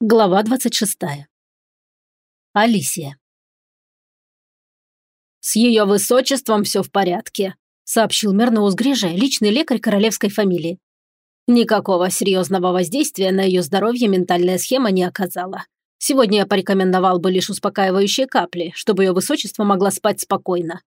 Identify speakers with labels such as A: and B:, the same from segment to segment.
A: Глава 26. Алисия. «С ее высочеством все в порядке», – сообщил Мерноус Грижа, личный лекарь королевской фамилии. Никакого серьезного воздействия на ее здоровье ментальная схема не оказала. Сегодня я порекомендовал бы лишь успокаивающие капли, чтобы ее высочество могла спать спокойно.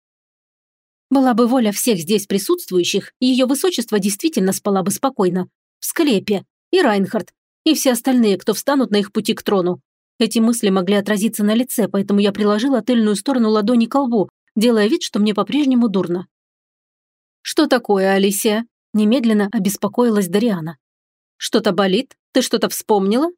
A: Была бы воля всех здесь присутствующих, ее высочество действительно спала бы спокойно. В склепе. И Райнхард, и все остальные, кто встанут на их пути к трону. Эти мысли могли отразиться на лице, поэтому я приложила тыльную сторону ладони к лбу, делая вид, что мне по-прежнему дурно. «Что такое, Алисия?» – немедленно обеспокоилась Дариана. «Что-то болит? Ты что-то вспомнила?»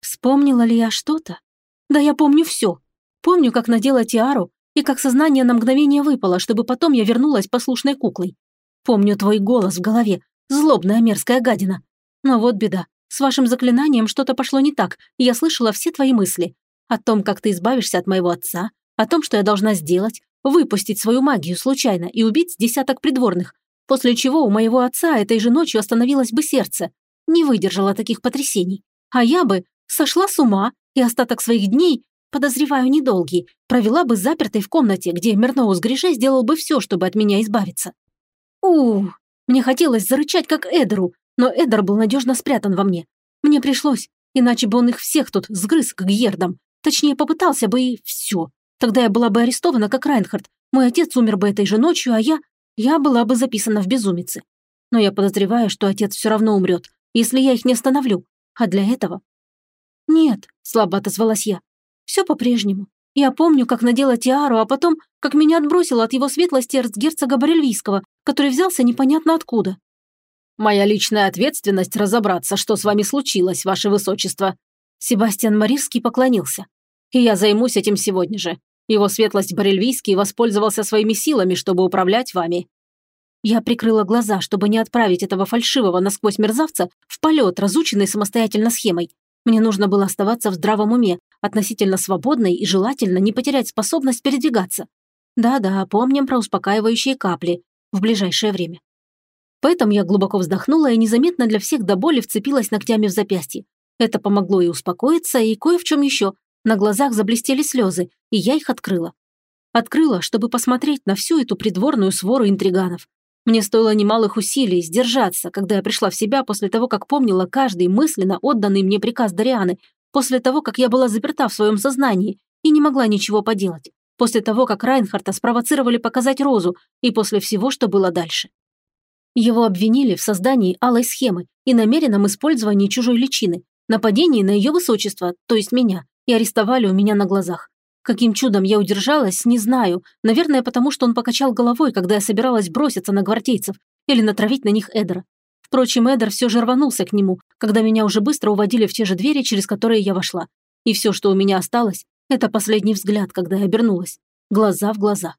A: Вспомнила ли я что-то? Да я помню все. Помню, как надела тиару, и как сознание на мгновение выпало, чтобы потом я вернулась послушной куклой. Помню твой голос в голове, злобная мерзкая гадина. Но вот беда. С вашим заклинанием что-то пошло не так, и я слышала все твои мысли. О том, как ты избавишься от моего отца, о том, что я должна сделать, выпустить свою магию случайно и убить десяток придворных, после чего у моего отца этой же ночью остановилось бы сердце. Не выдержала таких потрясений. А я бы сошла с ума и остаток своих дней, подозреваю, недолгий, провела бы запертой в комнате, где Мерноус Грише сделал бы все, чтобы от меня избавиться. у мне хотелось зарычать, как Эдеру, но Эдер был надежно спрятан во мне. Мне пришлось, иначе бы он их всех тут сгрыз к гьердам. Точнее, попытался бы и все. Тогда я была бы арестована, как Райнхард. Мой отец умер бы этой же ночью, а я... Я была бы записана в безумице. Но я подозреваю, что отец все равно умрет, если я их не остановлю. А для этого... Нет, слабо отозвалась я. Все по-прежнему. Я помню, как надела тиару, а потом, как меня отбросило от его светлости эрцгерцога Борельвийского, который взялся непонятно откуда. Моя личная ответственность разобраться, что с вами случилось, ваше высочество». Себастьян Марисский поклонился. «И я займусь этим сегодня же. Его светлость Барельвийский воспользовался своими силами, чтобы управлять вами». Я прикрыла глаза, чтобы не отправить этого фальшивого насквозь мерзавца в полет, разученный самостоятельно схемой. Мне нужно было оставаться в здравом уме, относительно свободной и желательно не потерять способность передвигаться. Да-да, помним про успокаивающие капли в ближайшее время. Поэтому я глубоко вздохнула и незаметно для всех до боли вцепилась ногтями в запястье. Это помогло и успокоиться, и кое в чем еще. На глазах заблестели слезы, и я их открыла. Открыла, чтобы посмотреть на всю эту придворную свору интриганов. Мне стоило немалых усилий сдержаться, когда я пришла в себя после того, как помнила каждый мысленно отданный мне приказ Дарианы, после того, как я была заперта в своем сознании и не могла ничего поделать, после того, как Райнхарта спровоцировали показать Розу и после всего, что было дальше. Его обвинили в создании алой схемы и намеренном использовании чужой личины, нападении на ее высочество, то есть меня, и арестовали у меня на глазах. Каким чудом я удержалась, не знаю. Наверное, потому что он покачал головой, когда я собиралась броситься на гвардейцев или натравить на них Эдера. Впрочем, Эдер все же рванулся к нему, когда меня уже быстро уводили в те же двери, через которые я вошла. И все, что у меня осталось, это последний взгляд, когда я обернулась. Глаза в глаза.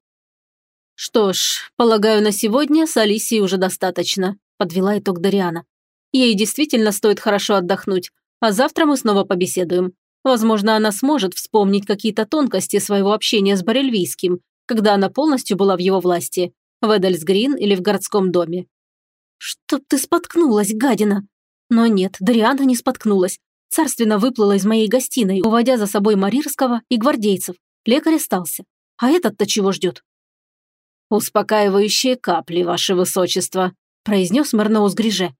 A: «Что ж, полагаю, на сегодня с Алисией уже достаточно», – подвела итог Дариана. «Ей действительно стоит хорошо отдохнуть, а завтра мы снова побеседуем. Возможно, она сможет вспомнить какие-то тонкости своего общения с Барельвийским, когда она полностью была в его власти, в Эдельсгрин или в городском доме». «Чтоб ты споткнулась, гадина!» Но нет, Дариана не споткнулась. Царственно выплыла из моей гостиной, уводя за собой Марирского и гвардейцев. Лекарь остался. А этот-то чего ждет? «Успокаивающие капли, ваше высочество», – произнес Мерноус Гриже.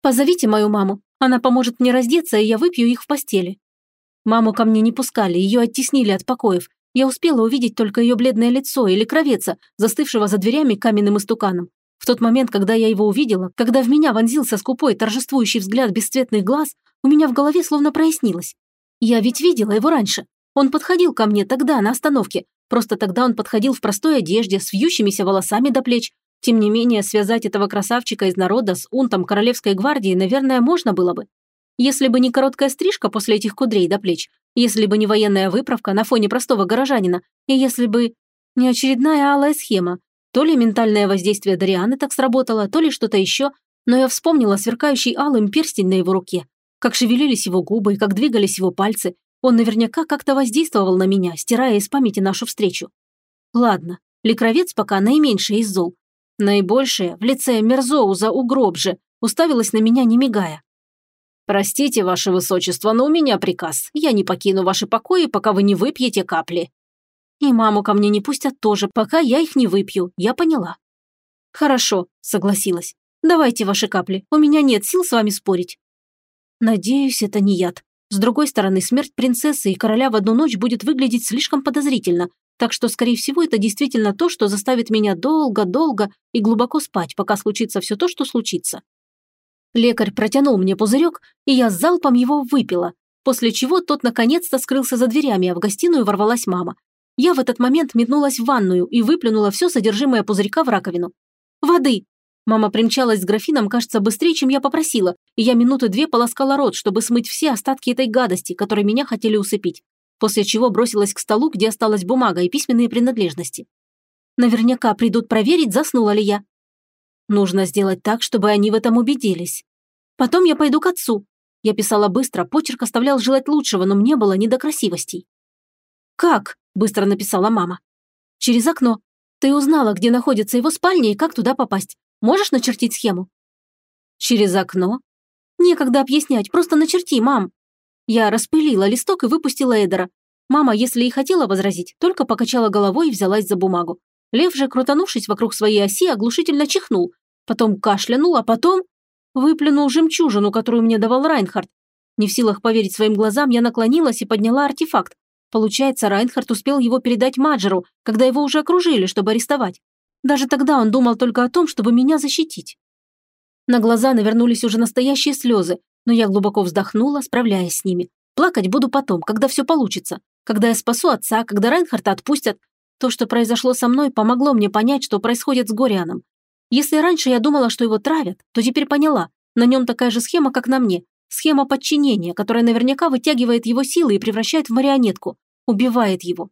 A: «Позовите мою маму. Она поможет мне раздеться, и я выпью их в постели». Маму ко мне не пускали, ее оттеснили от покоев. Я успела увидеть только ее бледное лицо или кровеца, застывшего за дверями каменным истуканом. В тот момент, когда я его увидела, когда в меня вонзился скупой торжествующий взгляд бесцветных глаз, у меня в голове словно прояснилось. Я ведь видела его раньше. Он подходил ко мне тогда, на остановке, Просто тогда он подходил в простой одежде, с вьющимися волосами до плеч. Тем не менее, связать этого красавчика из народа с унтом Королевской гвардии, наверное, можно было бы. Если бы не короткая стрижка после этих кудрей до плеч, если бы не военная выправка на фоне простого горожанина, и если бы не очередная алая схема, то ли ментальное воздействие Дарианы так сработало, то ли что-то еще, но я вспомнила сверкающий алым перстень на его руке, как шевелились его губы и как двигались его пальцы, он наверняка как-то воздействовал на меня, стирая из памяти нашу встречу. Ладно, Лекровец пока наименьшее из зол. Наибольшее в лице Мерзоуза Угробже уставилась на меня, не мигая. «Простите, ваше высочество, но у меня приказ. Я не покину ваши покои, пока вы не выпьете капли». «И маму ко мне не пустят тоже, пока я их не выпью, я поняла». «Хорошо», – согласилась. «Давайте ваши капли, у меня нет сил с вами спорить». Надеюсь, это не яд. С другой стороны, смерть принцессы и короля в одну ночь будет выглядеть слишком подозрительно, так что, скорее всего, это действительно то, что заставит меня долго-долго и глубоко спать, пока случится все то, что случится. Лекарь протянул мне пузырек, и я залпом его выпила, после чего тот наконец-то скрылся за дверями, а в гостиную ворвалась мама. Я в этот момент метнулась в ванную и выплюнула все содержимое пузырька в раковину. «Воды!» Мама примчалась с графином, кажется, быстрее, чем я попросила, и я минуты две полоскала рот, чтобы смыть все остатки этой гадости, которые меня хотели усыпить, после чего бросилась к столу, где осталась бумага и письменные принадлежности. Наверняка придут проверить, заснула ли я. Нужно сделать так, чтобы они в этом убедились. Потом я пойду к отцу. Я писала быстро, почерк оставлял желать лучшего, но мне было не до красивостей. «Как?» – быстро написала мама. «Через окно. Ты узнала, где находится его спальня и как туда попасть. Можешь начертить схему?» «Через окно?» «Некогда объяснять, просто начерти, мам». Я распылила листок и выпустила Эдера. Мама, если и хотела возразить, только покачала головой и взялась за бумагу. Лев же, крутанувшись вокруг своей оси, оглушительно чихнул. Потом кашлянул, а потом... Выплюнул жемчужину, которую мне давал Райнхард. Не в силах поверить своим глазам, я наклонилась и подняла артефакт. Получается, Райнхард успел его передать Маджеру, когда его уже окружили, чтобы арестовать. Даже тогда он думал только о том, чтобы меня защитить. На глаза навернулись уже настоящие слезы, но я глубоко вздохнула, справляясь с ними. Плакать буду потом, когда все получится. Когда я спасу отца, когда Райнхарта отпустят. То, что произошло со мной, помогло мне понять, что происходит с Горианом. Если раньше я думала, что его травят, то теперь поняла. На нем такая же схема, как на мне. Схема подчинения, которая наверняка вытягивает его силы и превращает в марионетку. Убивает его.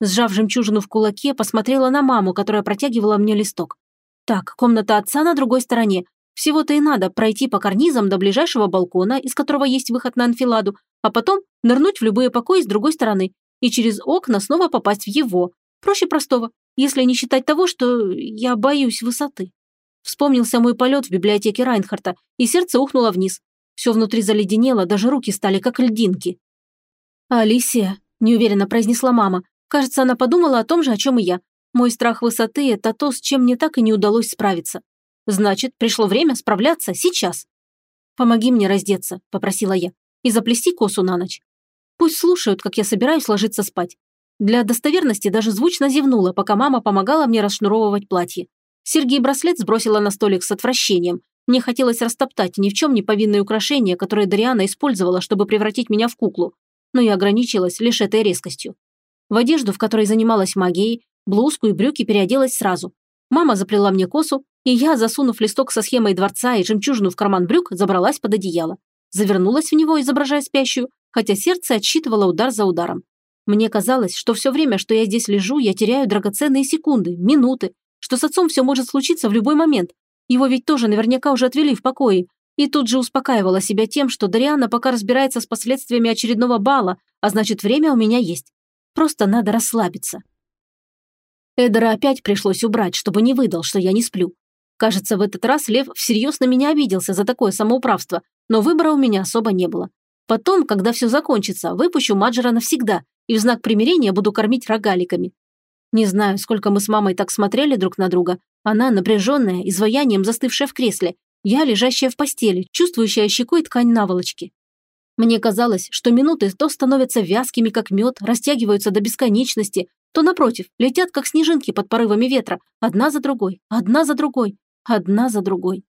A: Сжав жемчужину в кулаке, посмотрела на маму, которая протягивала мне листок. Так, комната отца на другой стороне. Всего-то и надо пройти по карнизам до ближайшего балкона, из которого есть выход на анфиладу, а потом нырнуть в любые покои с другой стороны и через окна снова попасть в его. Проще простого, если не считать того, что я боюсь высоты. Вспомнился мой полет в библиотеке Райнхарта, и сердце ухнуло вниз. Все внутри заледенело, даже руки стали как льдинки. «Алисия», – неуверенно произнесла мама, Кажется, она подумала о том же, о чем и я. Мой страх высоты – это то, с чем мне так и не удалось справиться. Значит, пришло время справляться сейчас. «Помоги мне раздеться», – попросила я, – «и заплести косу на ночь. Пусть слушают, как я собираюсь ложиться спать». Для достоверности даже звучно зевнула, пока мама помогала мне расшнуровывать платье. Сергей браслет сбросила на столик с отвращением. Мне хотелось растоптать ни в чем не повинные украшения, которые Дариана использовала, чтобы превратить меня в куклу. Но я ограничилась лишь этой резкостью. В одежду, в которой занималась магией, блузку и брюки переоделась сразу. Мама заплела мне косу, и я, засунув листок со схемой дворца и жемчужину в карман брюк, забралась под одеяло. Завернулась в него, изображая спящую, хотя сердце отсчитывало удар за ударом. Мне казалось, что все время, что я здесь лежу, я теряю драгоценные секунды, минуты, что с отцом все может случиться в любой момент. Его ведь тоже наверняка уже отвели в покое. И тут же успокаивала себя тем, что Дариана пока разбирается с последствиями очередного бала, а значит, время у меня есть. Просто надо расслабиться. Эдера опять пришлось убрать, чтобы не выдал, что я не сплю. Кажется, в этот раз Лев всерьез на меня обиделся за такое самоуправство, но выбора у меня особо не было. Потом, когда все закончится, выпущу Маджера навсегда и в знак примирения буду кормить рогаликами. Не знаю, сколько мы с мамой так смотрели друг на друга. Она напряженная, изваянием застывшая в кресле. Я, лежащая в постели, чувствующая щекой ткань наволочки. Мне казалось, что минуты то становятся вязкими, как мед, растягиваются до бесконечности, то, напротив, летят, как снежинки под порывами ветра, одна за другой, одна за другой, одна за другой.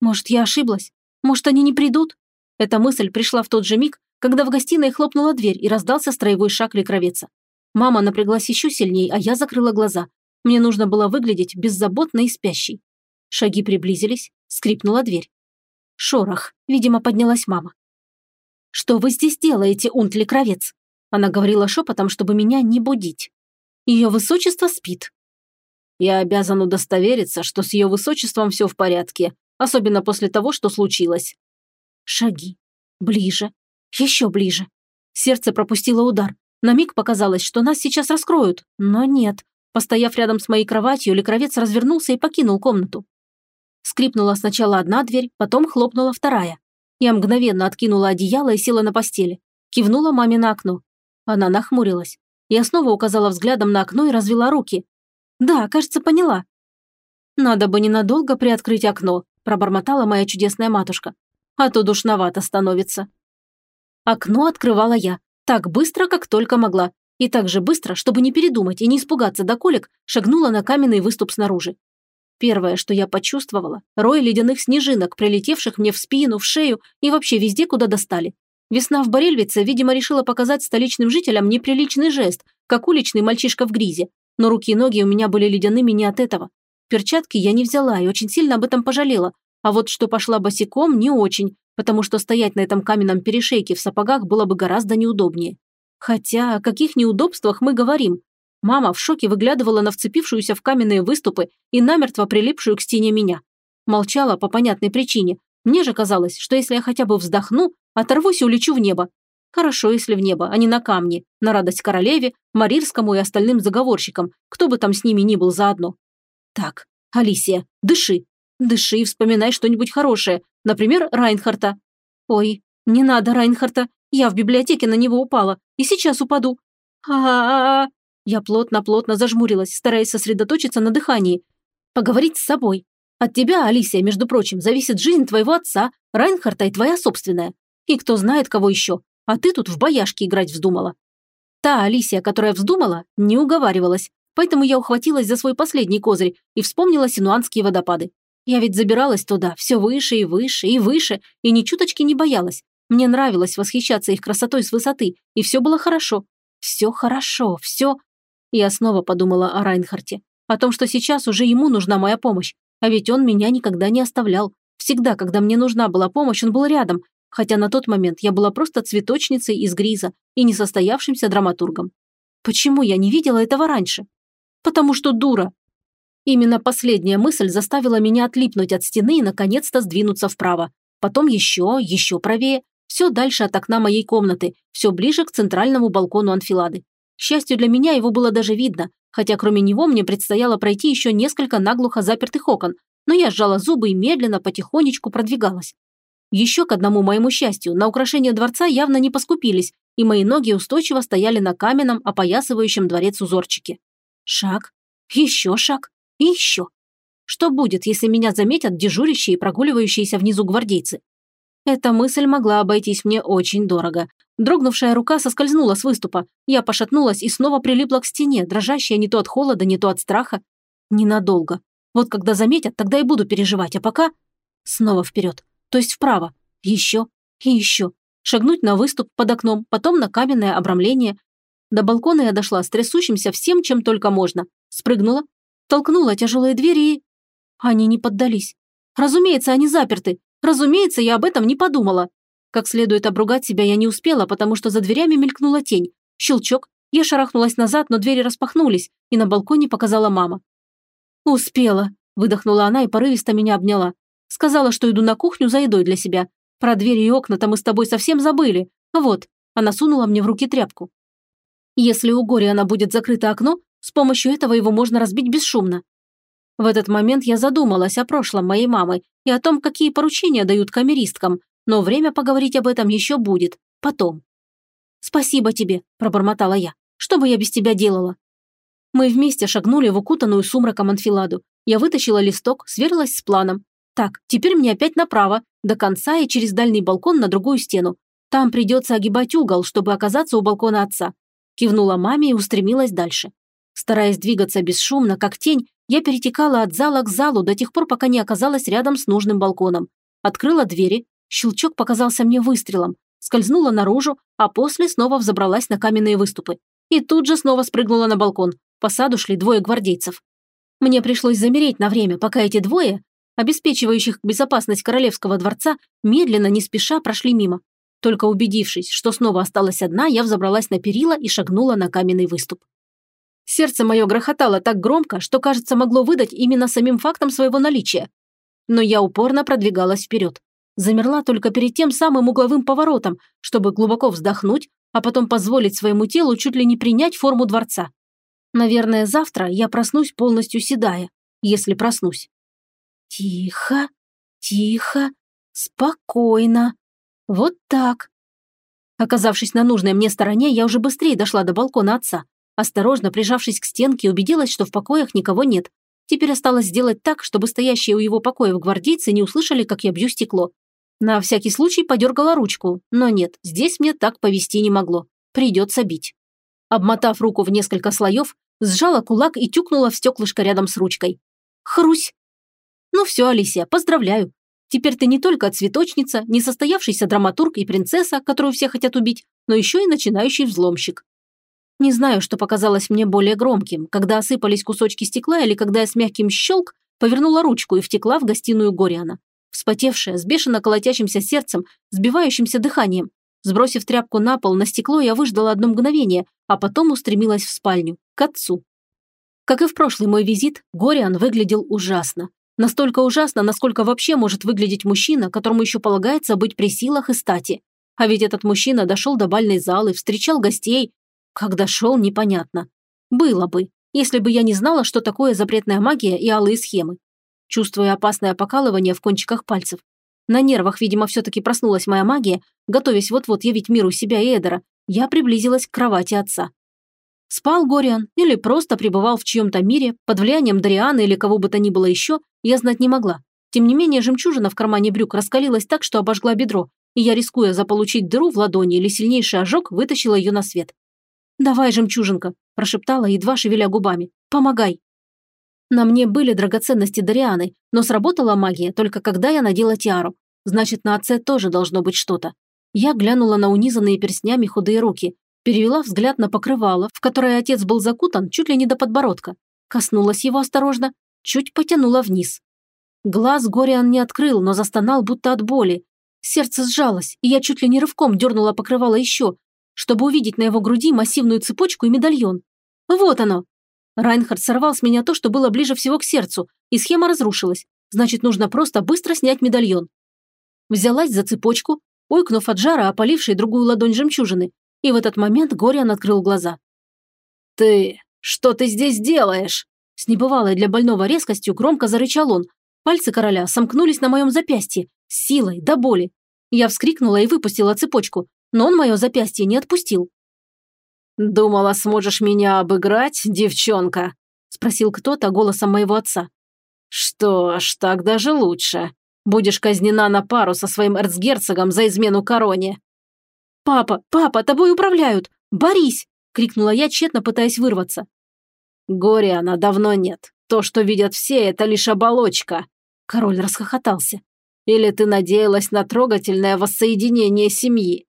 A: Может, я ошиблась? Может, они не придут? Эта мысль пришла в тот же миг, когда в гостиной хлопнула дверь и раздался строевой шаг лекровеца. Мама напряглась еще сильнее, а я закрыла глаза. Мне нужно было выглядеть беззаботной и спящей. Шаги приблизились, скрипнула дверь. Шорох. Видимо, поднялась мама. «Что вы здесь делаете, Унтли-кровец?» Она говорила шепотом, чтобы меня не будить. Ее высочество спит. Я обязан удостовериться, что с ее высочеством все в порядке, особенно после того, что случилось. Шаги. Ближе. Еще ближе. Сердце пропустило удар. На миг показалось, что нас сейчас раскроют, но нет. Постояв рядом с моей кроватью, Лекровец развернулся и покинул комнату. Скрипнула сначала одна дверь, потом хлопнула вторая. Я мгновенно откинула одеяло и села на постели. Кивнула маме на окно. Она нахмурилась. Я снова указала взглядом на окно и развела руки. «Да, кажется, поняла». «Надо бы ненадолго приоткрыть окно», пробормотала моя чудесная матушка. «А то душновато становится». Окно открывала я, так быстро, как только могла, и так же быстро, чтобы не передумать и не испугаться до колик, шагнула на каменный выступ снаружи. Первое, что я почувствовала – рой ледяных снежинок, прилетевших мне в спину, в шею и вообще везде, куда достали. Весна в Борельвице, видимо, решила показать столичным жителям неприличный жест, как уличный мальчишка в гризе. Но руки и ноги у меня были ледяными не от этого. Перчатки я не взяла и очень сильно об этом пожалела. А вот что пошла босиком, не очень, потому что стоять на этом каменном перешейке в сапогах было бы гораздо неудобнее. Хотя о каких неудобствах мы говорим? Мама в шоке выглядывала на вцепившуюся в каменные выступы и намертво прилипшую к стене меня. Молчала по понятной причине. Мне же казалось, что если я хотя бы вздохну, Оторвусь и улечу в небо. Хорошо, если в небо, а не на камни, на радость королеве, Марирскому и остальным заговорщикам, кто бы там с ними ни был заодно. Так, Алисия, дыши. Дыши и вспоминай что-нибудь хорошее, например, Райнхарта. Ой, не надо Райнхарта, я в библиотеке на него упала, и сейчас упаду. а а, -а, -а. Я плотно-плотно зажмурилась, стараясь сосредоточиться на дыхании. Поговорить с собой. От тебя, Алисия, между прочим, зависит жизнь твоего отца, Райнхарта и твоя собственная. И кто знает, кого еще. А ты тут в бояшки играть вздумала. Та Алисия, которая вздумала, не уговаривалась. Поэтому я ухватилась за свой последний козырь и вспомнила синуанские водопады. Я ведь забиралась туда, все выше и выше и выше, и ни чуточки не боялась. Мне нравилось восхищаться их красотой с высоты, и все было хорошо. Все хорошо, все... Я снова подумала о Райнхарте, о том, что сейчас уже ему нужна моя помощь, а ведь он меня никогда не оставлял. Всегда, когда мне нужна была помощь, он был рядом, хотя на тот момент я была просто цветочницей из Гриза и несостоявшимся драматургом. Почему я не видела этого раньше? Потому что дура. Именно последняя мысль заставила меня отлипнуть от стены и наконец-то сдвинуться вправо. Потом еще, еще правее, все дальше от окна моей комнаты, все ближе к центральному балкону анфилады. Счастью для меня, его было даже видно, хотя кроме него мне предстояло пройти еще несколько наглухо запертых окон, но я сжала зубы и медленно, потихонечку продвигалась. Еще к одному моему счастью, на украшение дворца явно не поскупились, и мои ноги устойчиво стояли на каменном, опоясывающем дворец узорчике. Шаг, еще шаг еще. Что будет, если меня заметят дежурящие и прогуливающиеся внизу гвардейцы? Эта мысль могла обойтись мне очень дорого. Дрогнувшая рука соскользнула с выступа. Я пошатнулась и снова прилипла к стене, дрожащая не то от холода, не то от страха. Ненадолго. Вот когда заметят, тогда и буду переживать, а пока... Снова вперед то есть вправо, еще и еще. Шагнуть на выступ под окном, потом на каменное обрамление. До балкона я дошла с трясущимся всем, чем только можно. Спрыгнула, толкнула тяжелые двери и... Они не поддались. Разумеется, они заперты. Разумеется, я об этом не подумала. Как следует обругать себя я не успела, потому что за дверями мелькнула тень. Щелчок. Я шарахнулась назад, но двери распахнулись, и на балконе показала мама. «Успела», – выдохнула она и порывисто меня обняла. Сказала, что иду на кухню за едой для себя. Про двери и окна-то мы с тобой совсем забыли. Вот, она сунула мне в руки тряпку. Если у Гориана будет закрыто окно, с помощью этого его можно разбить бесшумно. В этот момент я задумалась о прошлом моей мамы и о том, какие поручения дают камеристкам, но время поговорить об этом еще будет, потом. «Спасибо тебе», – пробормотала я. «Что бы я без тебя делала?» Мы вместе шагнули в укутанную сумраком анфиладу. Я вытащила листок, сверилась с планом. Так, теперь мне опять направо, до конца и через дальний балкон на другую стену. Там придется огибать угол, чтобы оказаться у балкона отца. Кивнула маме и устремилась дальше. Стараясь двигаться бесшумно, как тень, я перетекала от зала к залу до тех пор, пока не оказалась рядом с нужным балконом. Открыла двери, щелчок показался мне выстрелом, скользнула наружу, а после снова взобралась на каменные выступы. И тут же снова спрыгнула на балкон. По саду шли двое гвардейцев. Мне пришлось замереть на время, пока эти двое, обеспечивающих безопасность королевского дворца, медленно, не спеша прошли мимо. Только убедившись, что снова осталась одна, я взобралась на перила и шагнула на каменный выступ. Сердце мое грохотало так громко, что, кажется, могло выдать именно самим фактом своего наличия. Но я упорно продвигалась вперед. Замерла только перед тем самым угловым поворотом, чтобы глубоко вздохнуть, а потом позволить своему телу чуть ли не принять форму дворца. Наверное, завтра я проснусь полностью седая, если проснусь. Тихо, тихо, спокойно, Вот так. Оказавшись на нужной мне стороне, я уже быстрее дошла до балкона отца. Осторожно прижавшись к стенке, убедилась, что в покоях никого нет. Теперь осталось сделать так, чтобы стоящие у его покоев гвардейцы не услышали, как я бью стекло. На всякий случай подергала ручку, но нет, здесь мне так повести не могло. Придется бить. Обмотав руку в несколько слоев, сжала кулак и тюкнула в стеклышко рядом с ручкой. Хрусь! Ну все, Алисия, поздравляю. Теперь ты не только цветочница, не состоявшийся драматург и принцесса, которую все хотят убить, но еще и начинающий взломщик. Не знаю, что показалось мне более громким, когда осыпались кусочки стекла или когда я с мягким щелк повернула ручку и втекла в гостиную Гориана. Вспотевшая, с бешено колотящимся сердцем, сбивающимся дыханием. Сбросив тряпку на пол, на стекло я выждала одно мгновение, а потом устремилась в спальню, к отцу. Как и в прошлый мой визит, Гориан выглядел ужасно. Настолько ужасно, насколько вообще может выглядеть мужчина, которому еще полагается быть при силах и стати. А ведь этот мужчина дошел до бальной залы, встречал гостей. Как дошел, непонятно. Было бы, если бы я не знала, что такое запретная магия и алые схемы. Чувствуя опасное покалывание в кончиках пальцев. На нервах, видимо, все-таки проснулась моя магия, готовясь вот-вот явить миру себя и Эдера, я приблизилась к кровати отца. Спал Гориан или просто пребывал в чьем-то мире, под влиянием Дарианы или кого бы то ни было еще, я знать не могла. Тем не менее, жемчужина в кармане брюк раскалилась так, что обожгла бедро, и я, рискуя заполучить дыру в ладони или сильнейший ожог, вытащила ее на свет. «Давай, жемчужинка», – прошептала, едва шевеля губами. «Помогай». На мне были драгоценности Дарианы, но сработала магия только когда я надела тиару. Значит, на отце тоже должно быть что-то. Я глянула на унизанные перстнями худые руки, перевела взгляд на покрывало, в которое отец был закутан чуть ли не до подбородка. Коснулась его осторожно, чуть потянула вниз. Глаз Гориан не открыл, но застонал будто от боли. Сердце сжалось, и я чуть ли не рывком дернула покрывало еще, чтобы увидеть на его груди массивную цепочку и медальон. Вот оно, Райнхард сорвал с меня то, что было ближе всего к сердцу, и схема разрушилась. Значит, нужно просто быстро снять медальон. Взялась за цепочку, ойкнув от жара, опалившей другую ладонь жемчужины, и в этот момент Гориан открыл глаза. «Ты... что ты здесь делаешь?» С небывалой для больного резкостью громко зарычал он. Пальцы короля сомкнулись на моем запястье, силой, до боли. Я вскрикнула и выпустила цепочку, но он мое запястье не отпустил. «Думала, сможешь меня обыграть, девчонка?» – спросил кто-то голосом моего отца. «Что ж, так даже лучше. Будешь казнена на пару со своим эрцгерцогом за измену короне». «Папа, папа, тобой управляют! Борись!» – крикнула я, тщетно пытаясь вырваться. «Горе она давно нет. То, что видят все, это лишь оболочка». Король расхохотался. «Или ты надеялась на трогательное воссоединение семьи?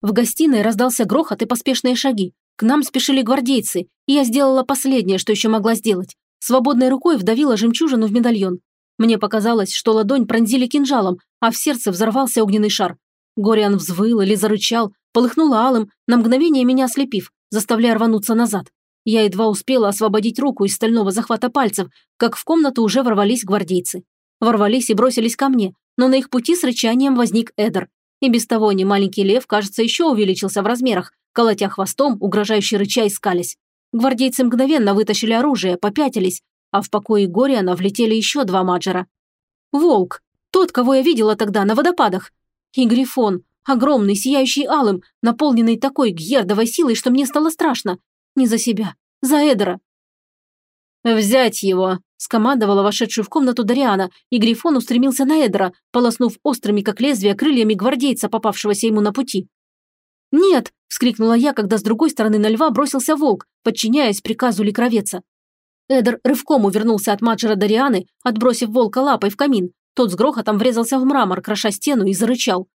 A: В гостиной раздался грохот и поспешные шаги. К нам спешили гвардейцы, и я сделала последнее, что еще могла сделать. Свободной рукой вдавила жемчужину в медальон. Мне показалось, что ладонь пронзили кинжалом, а в сердце взорвался огненный шар. Гориан взвыл или зарычал, полыхнул алым, на мгновение меня ослепив, заставляя рвануться назад. Я едва успела освободить руку из стального захвата пальцев, как в комнату уже ворвались гвардейцы. Ворвались и бросились ко мне, но на их пути с рычанием возник Эдер. И без того немаленький лев, кажется, еще увеличился в размерах, колотя хвостом, угрожающе рыча и скались. Гвардейцы мгновенно вытащили оружие, попятились, а в покое Гориана влетели еще два маджера. Волк, тот, кого я видела тогда на водопадах. И Грифон, огромный, сияющий алым, наполненный такой гьердовой силой, что мне стало страшно. Не за себя, за Эдера. «Взять его!» – скомандовала вошедшую в комнату Дариана, и Грифон устремился на Эдера, полоснув острыми, как лезвие, крыльями гвардейца, попавшегося ему на пути. «Нет!» – вскрикнула я, когда с другой стороны на льва бросился волк, подчиняясь приказу ликровеца. Эдер рывком увернулся от маджера Дарианы, отбросив волка лапой в камин. Тот с грохотом врезался в мрамор, кроша стену, и зарычал.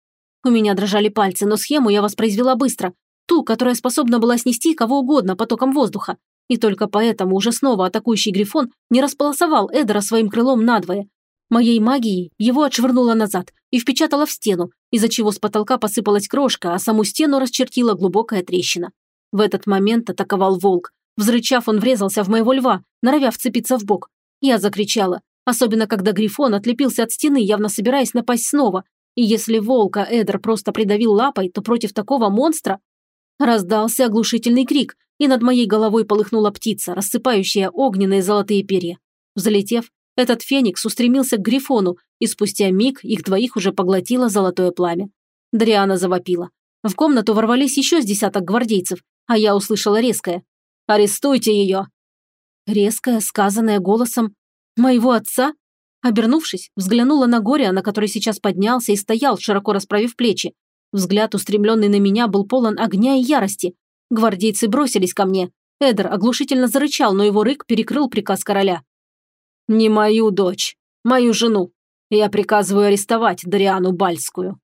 A: У меня дрожали пальцы, но схему я воспроизвела быстро. Ту, которая способна была снести кого угодно потоком воздуха. И только поэтому уже снова атакующий Грифон не располосовал Эдера своим крылом надвое. Моей магией его отшвырнуло назад и впечатало в стену, из-за чего с потолка посыпалась крошка, а саму стену расчертила глубокая трещина. В этот момент атаковал волк. Взрычав, он врезался в моего льва, норовя вцепиться в бок. Я закричала, особенно когда Грифон отлепился от стены, явно собираясь напасть снова. И если волка Эдер просто придавил лапой, то против такого монстра... Раздался оглушительный крик, и над моей головой полыхнула птица, рассыпающая огненные золотые перья. Взлетев, этот феникс устремился к Грифону, и спустя миг их двоих уже поглотило золотое пламя. Дриана завопила. В комнату ворвались еще с десяток гвардейцев, а я услышала резкое. «Арестуйте ее!» Резкое, сказанное голосом моего отца? Обернувшись, взглянула на Горя, на который сейчас поднялся и стоял, широко расправив плечи. Взгляд, устремленный на меня, был полон огня и ярости. Гвардейцы бросились ко мне. Эдер оглушительно зарычал, но его рык перекрыл приказ короля. «Не мою дочь, мою жену. Я приказываю арестовать Дариану Бальскую».